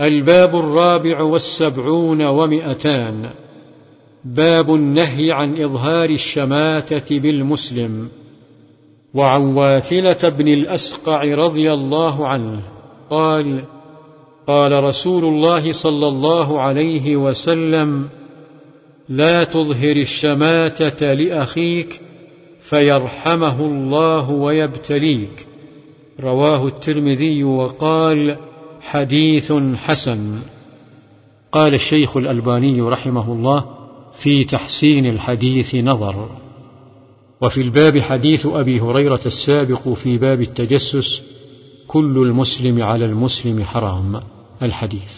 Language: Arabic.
الباب الرابع والسبعون ومئتان. باب النهي عن إظهار الشماتة بالمسلم. وعن واثلة بن الأسقع رضي الله عنه قال قال رسول الله صلى الله عليه وسلم لا تظهر الشماتة لأخيك فيرحمه الله ويبتليك. رواه الترمذي وقال حديث حسن. قال الشيخ الألباني رحمه الله في تحسين الحديث نظر. وفي الباب حديث أبي هريرة السابق في باب التجسس كل المسلم على المسلم حرام. الحديث.